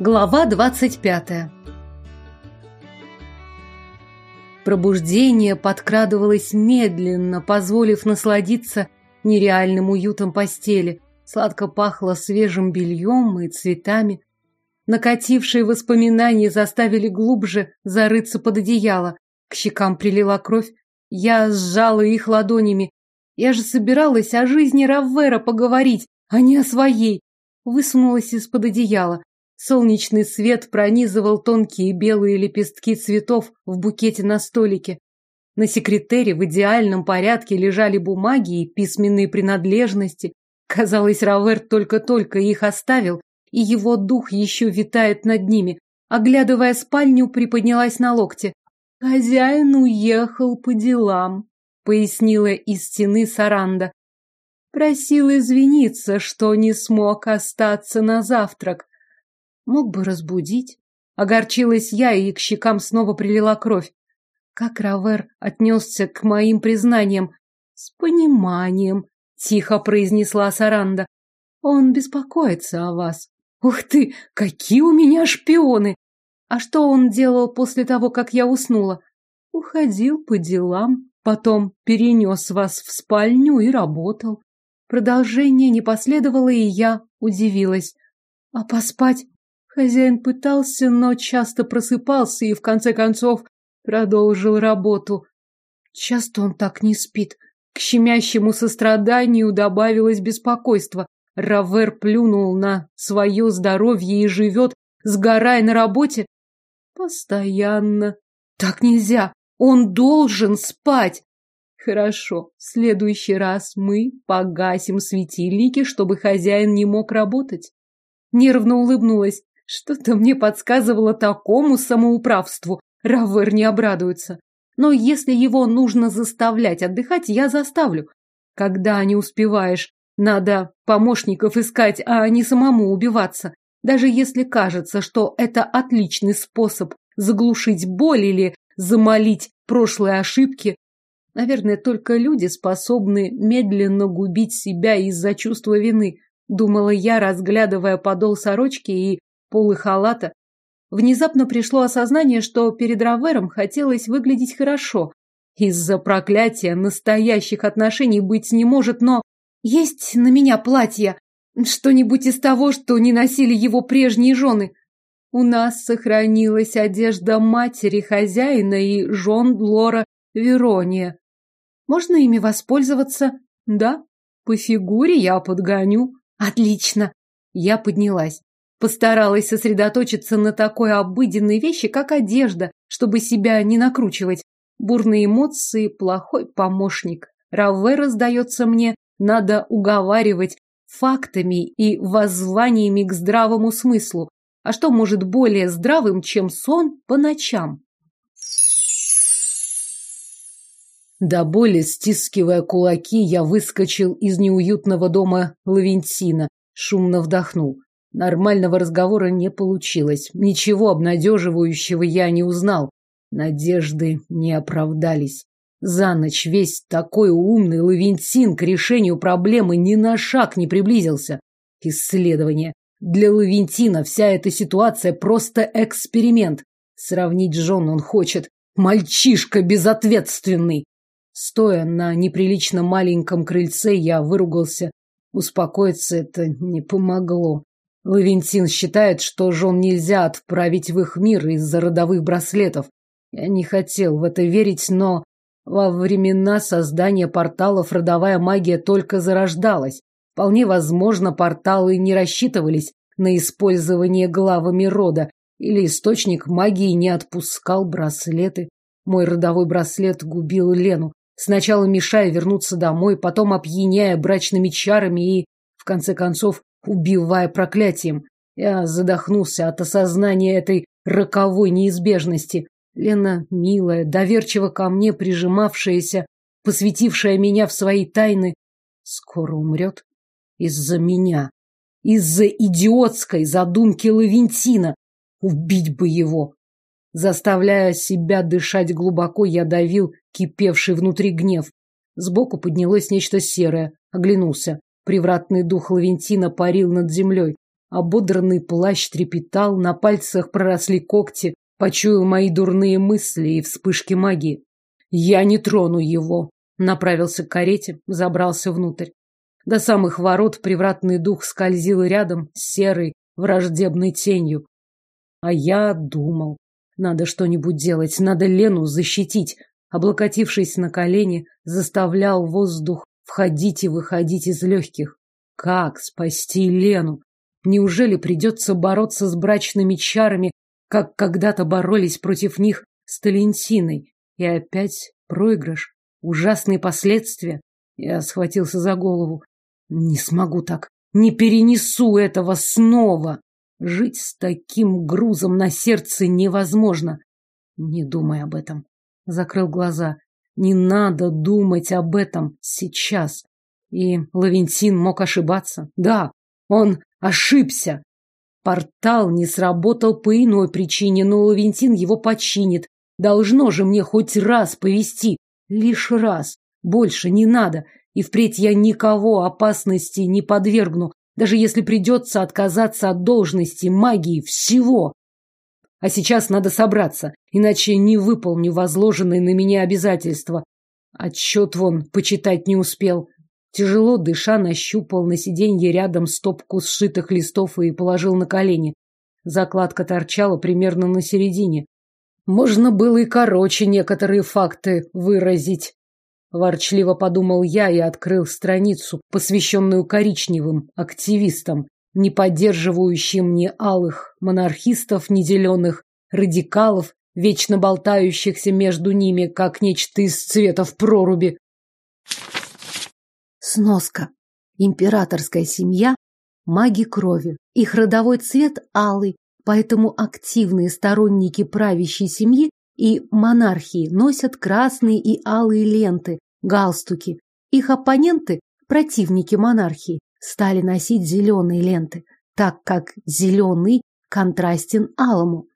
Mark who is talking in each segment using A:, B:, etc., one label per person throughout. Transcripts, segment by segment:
A: Глава двадцать пятая Пробуждение подкрадывалось медленно, позволив насладиться нереальным уютом постели. Сладко пахло свежим бельем и цветами. Накатившие воспоминания заставили глубже зарыться под одеяло. К щекам прилила кровь. Я сжала их ладонями. Я же собиралась о жизни Раввера поговорить, а не о своей. Высунулась из-под одеяла. Солнечный свет пронизывал тонкие белые лепестки цветов в букете на столике. На секретере в идеальном порядке лежали бумаги и письменные принадлежности. Казалось, Равер только-только их оставил, и его дух еще витает над ними. Оглядывая спальню, приподнялась на локте. «Хозяин уехал по делам», — пояснила из стены Саранда. Просил извиниться, что не смог остаться на завтрак. Мог бы разбудить. Огорчилась я, и к щекам снова прилила кровь. Как Равер отнесся к моим признаниям? С пониманием, тихо произнесла Саранда. Он беспокоится о вас. Ух ты, какие у меня шпионы! А что он делал после того, как я уснула? Уходил по делам, потом перенес вас в спальню и работал. Продолжение не последовало, и я удивилась. А поспать? Хозяин пытался, но часто просыпался и, в конце концов, продолжил работу. Часто он так не спит. К щемящему состраданию добавилось беспокойство. Равер плюнул на свое здоровье и живет, сгорая на работе. Постоянно. Так нельзя. Он должен спать. Хорошо, в следующий раз мы погасим светильники, чтобы хозяин не мог работать. Нервно улыбнулась. Что-то мне подсказывало такому самоуправству. Равер не обрадуется. Но если его нужно заставлять отдыхать, я заставлю. Когда не успеваешь, надо помощников искать, а не самому убиваться. Даже если кажется, что это отличный способ заглушить боль или замолить прошлые ошибки, наверное, только люди способны медленно губить себя из-за чувства вины, думала я, разглядывая подол сорочки и полы халата. Внезапно пришло осознание, что перед Равером хотелось выглядеть хорошо. Из-за проклятия настоящих отношений быть не может, но есть на меня платье, что-нибудь из того, что не носили его прежние жены. У нас сохранилась одежда матери хозяина и жен Лора Верония. Можно ими воспользоваться? Да, по фигуре я подгоню. Отлично. Я поднялась. Постаралась сосредоточиться на такой обыденной вещи, как одежда, чтобы себя не накручивать. Бурные эмоции – плохой помощник. Равера, сдается мне, надо уговаривать фактами и воззваниями к здравому смыслу. А что может более здравым, чем сон по ночам? До боли, стискивая кулаки, я выскочил из неуютного дома Лавентина, шумно вдохнул. Нормального разговора не получилось. Ничего обнадеживающего я не узнал. Надежды не оправдались. За ночь весь такой умный Лавентин к решению проблемы ни на шаг не приблизился. Исследование. Для Лавентина вся эта ситуация просто эксперимент. Сравнить жен он хочет. Мальчишка безответственный. Стоя на неприлично маленьком крыльце, я выругался. Успокоиться это не помогло. Лавентин считает, что жен нельзя отправить в их мир из-за родовых браслетов. Я не хотел в это верить, но во времена создания порталов родовая магия только зарождалась. Вполне возможно, порталы не рассчитывались на использование главами рода, или источник магии не отпускал браслеты. Мой родовой браслет губил Лену, сначала мешая вернуться домой, потом опьяняя брачными чарами и, конце концов, убивая проклятием. Я задохнулся от осознания этой роковой неизбежности. Лена, милая, доверчиво ко мне прижимавшаяся, посвятившая меня в свои тайны, скоро умрет из-за меня, из-за идиотской задумки Лавентина. Убить бы его! Заставляя себя дышать глубоко, я давил кипевший внутри гнев. Сбоку поднялось нечто серое, оглянулся. Привратный дух Лавентина парил над землей. Ободранный плащ трепетал, на пальцах проросли когти, почуял мои дурные мысли и вспышки магии. Я не трону его. Направился к карете, забрался внутрь. До самых ворот привратный дух скользил рядом серой враждебной тенью. А я думал, надо что-нибудь делать, надо Лену защитить. Облокотившись на колени, заставлял воздух входить и выходить из легких. Как спасти Лену? Неужели придется бороться с брачными чарами, как когда-то боролись против них с Талентиной? И опять проигрыш, ужасные последствия. Я схватился за голову. Не смогу так, не перенесу этого снова. Жить с таким грузом на сердце невозможно. Не думай об этом. Закрыл глаза. Не надо думать об этом сейчас. И Лавентин мог ошибаться. Да, он ошибся. Портал не сработал по иной причине, но Лавентин его починит. Должно же мне хоть раз повести. Лишь раз. Больше не надо. И впредь я никого опасности не подвергну, даже если придется отказаться от должности, магии, всего. А сейчас надо собраться, иначе не выполню возложенные на меня обязательства. Отчет вон почитать не успел. Тяжело дыша, нащупал на сиденье рядом стопку сшитых листов и положил на колени. Закладка торчала примерно на середине. Можно было и короче некоторые факты выразить. Ворчливо подумал я и открыл страницу, посвященную коричневым активистам, не поддерживающим ни алых монархистов, ни радикалов, вечно болтающихся между ними, как нечто из цвета в проруби.
B: Сноска. Императорская семья – маги крови. Их родовой цвет алый, поэтому активные сторонники правящей семьи и монархии носят красные и алые ленты, галстуки. Их оппоненты, противники монархии, стали носить зеленые ленты, так как зеленый контрастен алому.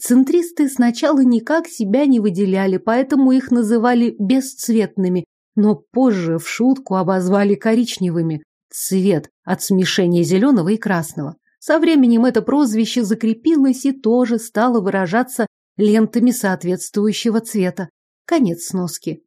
B: Центристы сначала никак себя не выделяли, поэтому их называли бесцветными, но позже в шутку обозвали коричневыми. Цвет от смешения зеленого и красного. Со временем это прозвище закрепилось и тоже стало выражаться лентами соответствующего цвета. Конец сноски.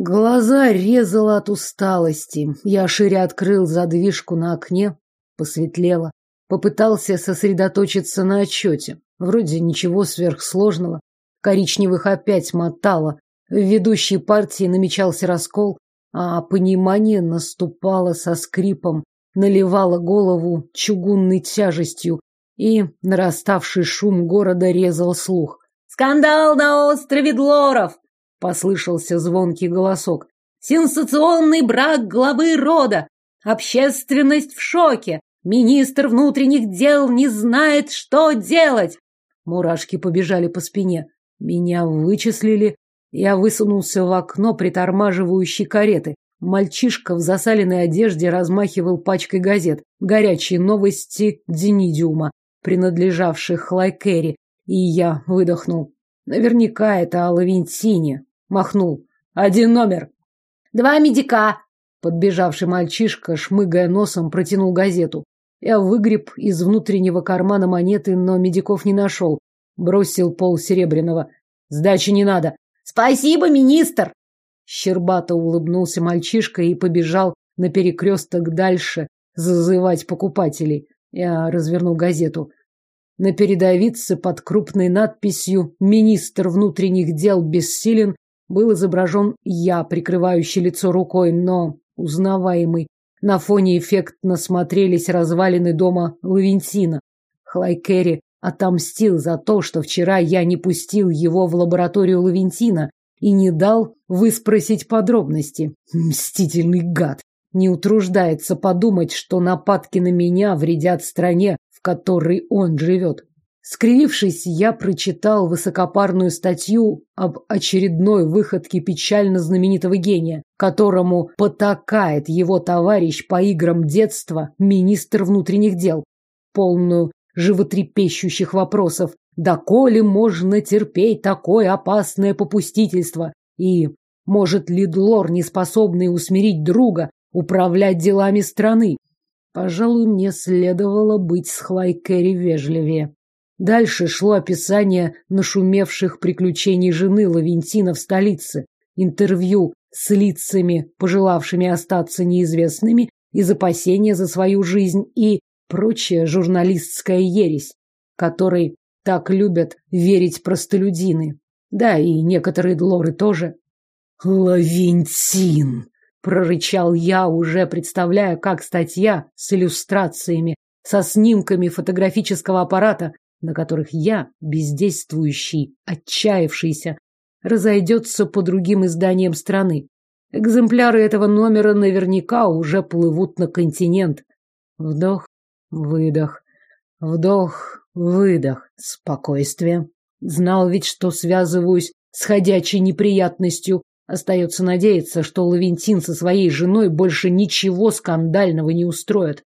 A: Глаза резало от усталости. Я шире открыл задвижку на окне, посветлело. Попытался сосредоточиться на отчете. Вроде ничего сверхсложного. Коричневых опять мотало. В ведущей партии намечался раскол, а понимание наступало со скрипом, наливало голову чугунной тяжестью, и нараставший шум города резал слух.
C: «Скандал на острове Длоров!» — послышался звонкий голосок. «Сенсационный брак главы рода! Общественность в шоке! Министр внутренних дел не знает, что делать!»
A: Мурашки побежали по спине. Меня вычислили. Я высунулся в окно притормаживающей кареты. Мальчишка в засаленной одежде размахивал пачкой газет. Горячие новости Денидиума принадлежавших Лайкерри, и я выдохнул. Наверняка это о Лавентине. Махнул. Один номер.
C: Два медика.
A: Подбежавший мальчишка, шмыгая носом, протянул газету. Я выгреб из внутреннего кармана монеты, но медиков не нашел. Бросил пол серебряного. Сдачи не надо.
C: Спасибо, министр.
A: Щербато улыбнулся мальчишка и побежал на перекресток дальше зазывать покупателей. Я развернул газету. На передовице под крупной надписью «Министр внутренних дел бессилен» был изображен я, прикрывающий лицо рукой, но узнаваемый. На фоне эффектно смотрелись развалины дома Лавентина. Хлайкерри отомстил за то, что вчера я не пустил его в лабораторию Лавентина и не дал выспросить подробности. Мстительный гад! Не утруждается подумать, что нападки на меня вредят стране, в которой он живет. Скривившись, я прочитал высокопарную статью об очередной выходке печально знаменитого гения, которому потакает его товарищ по играм детства, министр внутренних дел, полную животрепещущих вопросов, доколе можно терпеть такое опасное попустительство, и может ли Длор, не способный усмирить друга, управлять делами страны?
C: Пожалуй, мне следовало быть с Хлайкэри вежливее. Дальше шло описание нашумевших приключений жены Лавентина в столице, интервью с лицами, пожелавшими остаться неизвестными из опасения за свою жизнь и прочая журналистская ересь, которой так любят верить простолюдины. Да, и некоторые длоры тоже. «Лавентин!» — прорычал я, уже представляя, как статья с иллюстрациями, со снимками фотографического аппарата, на которых я, бездействующий, отчаявшийся, разойдется по другим изданиям страны. Экземпляры этого номера наверняка уже плывут на континент. Вдох, выдох, вдох, выдох, спокойствие. Знал ведь, что связываюсь с ходячей неприятностью. Остается надеяться, что Лавентин со своей женой больше ничего скандального не устроит.